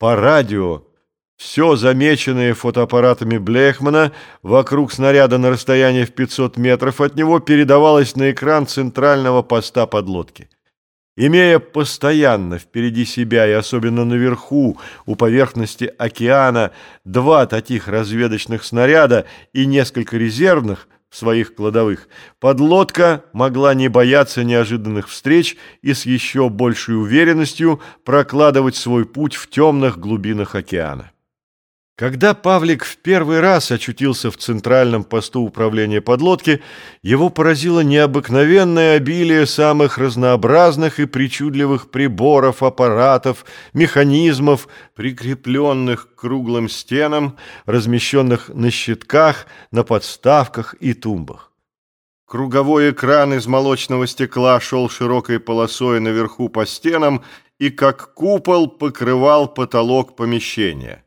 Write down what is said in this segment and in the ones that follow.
По радио все замеченное фотоаппаратами Блехмана вокруг снаряда на расстоянии в 500 метров от него передавалось на экран центрального поста подлодки. Имея постоянно впереди себя и особенно наверху, у поверхности океана, два таких разведочных снаряда и несколько резервных своих кладовых, подлодка могла не бояться неожиданных встреч и с еще большей уверенностью прокладывать свой путь в темных глубинах океана. Когда Павлик в первый раз очутился в центральном посту управления подлодки, его поразило необыкновенное обилие самых разнообразных и причудливых приборов, аппаратов, механизмов, прикрепленных к круглым стенам, размещенных на щитках, на подставках и тумбах. Круговой экран из молочного стекла шел широкой полосой наверху по стенам и, как купол, покрывал потолок помещения.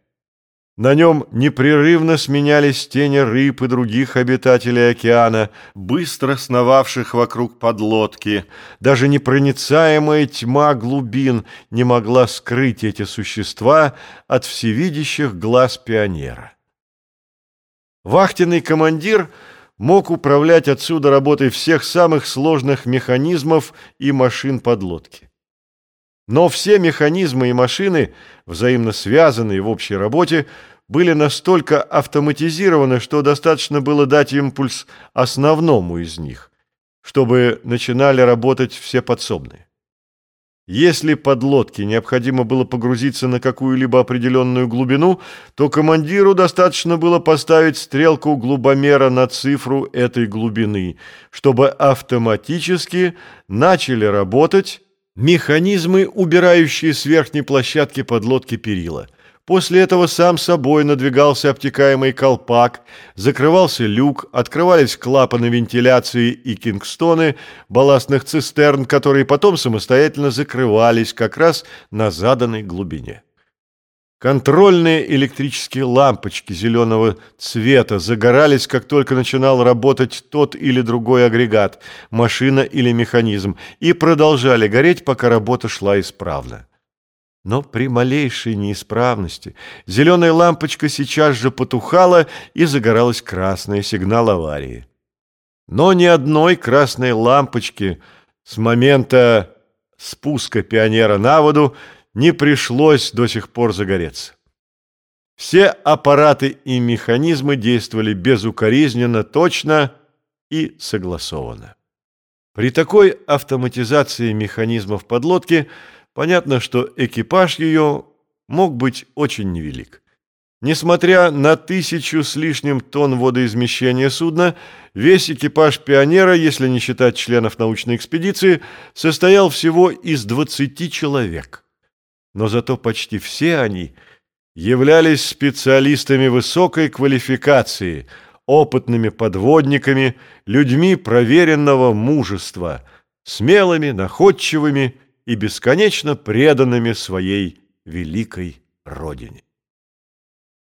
На нем непрерывно сменялись тени рыб и других обитателей океана, быстро сновавших вокруг подлодки. Даже непроницаемая тьма глубин не могла скрыть эти существа от всевидящих глаз пионера. Вахтенный командир мог управлять отсюда работой всех самых сложных механизмов и машин подлодки. Но все механизмы и машины, взаимно связанные в общей работе, были настолько автоматизированы, что достаточно было дать импульс основному из них, чтобы начинали работать все подсобные. Если подлодке необходимо было погрузиться на какую-либо определенную глубину, то командиру достаточно было поставить стрелку глубомера на цифру этой глубины, чтобы автоматически начали работать Механизмы, убирающие с верхней площадки подлодки перила. После этого сам собой надвигался обтекаемый колпак, закрывался люк, открывались клапаны вентиляции и кингстоны балластных цистерн, которые потом самостоятельно закрывались как раз на заданной глубине. Контрольные электрические лампочки зеленого цвета загорались, как только начинал работать тот или другой агрегат, машина или механизм, и продолжали гореть, пока работа шла исправно. Но при малейшей неисправности зеленая лампочка сейчас же потухала и загоралась красный сигнал аварии. Но ни одной красной лампочки с момента спуска пионера на воду не пришлось до сих пор загореться. Все аппараты и механизмы действовали безукоризненно, точно и согласованно. При такой автоматизации механизмов подлодки понятно, что экипаж ее мог быть очень невелик. Несмотря на тысячу с лишним тонн водоизмещения судна, весь экипаж «Пионера», если не считать членов научной экспедиции, состоял всего из 20 человек но зато почти все они являлись специалистами высокой квалификации, опытными подводниками, людьми проверенного мужества, смелыми, находчивыми и бесконечно преданными своей великой родине.